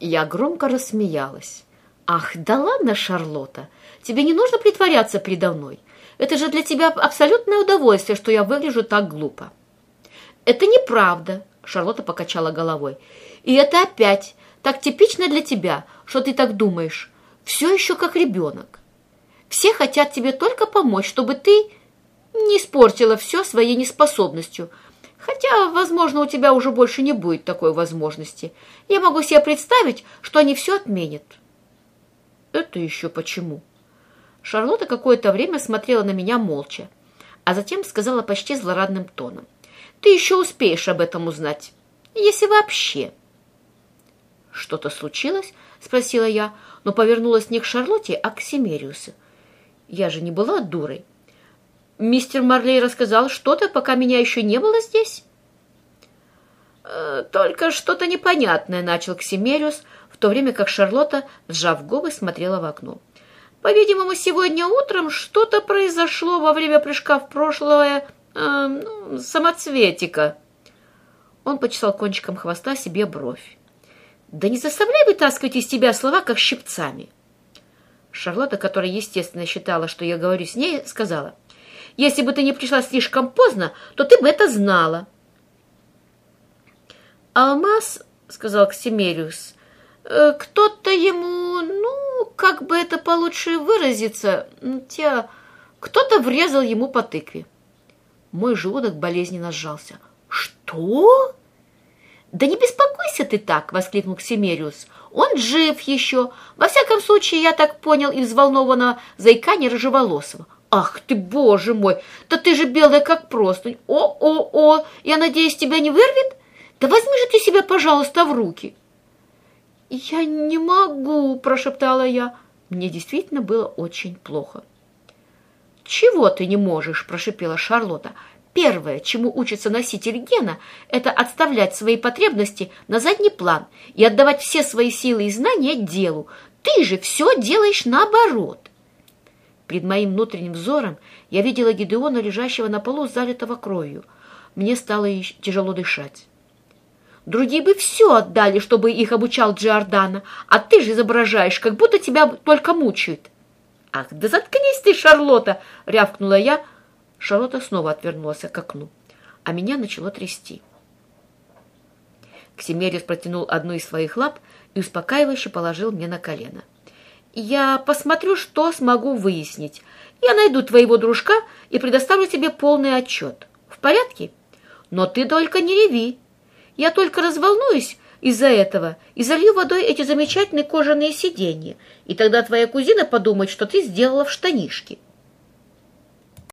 Я громко рассмеялась. «Ах, да ладно, Шарлотта, тебе не нужно притворяться передо мной. Это же для тебя абсолютное удовольствие, что я выгляжу так глупо». «Это неправда», — Шарлотта покачала головой. «И это опять так типично для тебя, что ты так думаешь. Все еще как ребенок. Все хотят тебе только помочь, чтобы ты не испортила все своей неспособностью. Хотя, возможно, у тебя уже больше не будет такой возможности. Я могу себе представить, что они все отменят». «Это еще почему?» Шарлотта какое-то время смотрела на меня молча, а затем сказала почти злорадным тоном. «Ты еще успеешь об этом узнать, если вообще». «Что-то случилось?» — спросила я, но повернулась не к Шарлотте, а к Семериусу. Я же не была дурой. «Мистер Марлей рассказал что-то, пока меня еще не было здесь?» «Э, «Только что-то непонятное», — начал Ксимериус, в то время как Шарлотта, сжав губы, смотрела в окно. По-видимому, сегодня утром что-то произошло во время прыжка в прошлое э, ну, самоцветика. Он почесал кончиком хвоста себе бровь. Да не заставляй вытаскивать из тебя слова, как щипцами. Шарлотта, которая, естественно, считала, что я говорю с ней, сказала, «Если бы ты не пришла слишком поздно, то ты бы это знала». «Алмаз», — сказал Ксимериус, Э, кто-то ему, ну, как бы это получше выразиться, те, кто-то врезал ему по тыкве. Мой желудок болезненно сжался. «Что?» «Да не беспокойся ты так!» — воскликнул Ксимериус. «Он жив еще. Во всяком случае, я так понял и взволнованно заикание рыжеволосого. Ах ты, боже мой! Да ты же белая, как простынь! О-о-о! Я надеюсь, тебя не вырвет? Да возьми же ты себя, пожалуйста, в руки!» «Я не могу!» – прошептала я. Мне действительно было очень плохо. «Чего ты не можешь?» – прошепела Шарлотта. «Первое, чему учится носитель гена, это отставлять свои потребности на задний план и отдавать все свои силы и знания делу. Ты же все делаешь наоборот!» Перед моим внутренним взором я видела Гидеона, лежащего на полу, залитого кровью. Мне стало тяжело дышать. Другие бы все отдали, чтобы их обучал Джордана, а ты же изображаешь, как будто тебя только мучают. «Ах, да заткнись ты, Шарлотта!» — рявкнула я. Шарлотта снова отвернулась к окну, а меня начало трясти. Ксимерис протянул одну из своих лап и успокаивающе положил мне на колено. «Я посмотрю, что смогу выяснить. Я найду твоего дружка и предоставлю тебе полный отчет. В порядке? Но ты только не реви!» Я только разволнуюсь из-за этого и залью водой эти замечательные кожаные сиденья, и тогда твоя кузина подумает, что ты сделала в штанишки.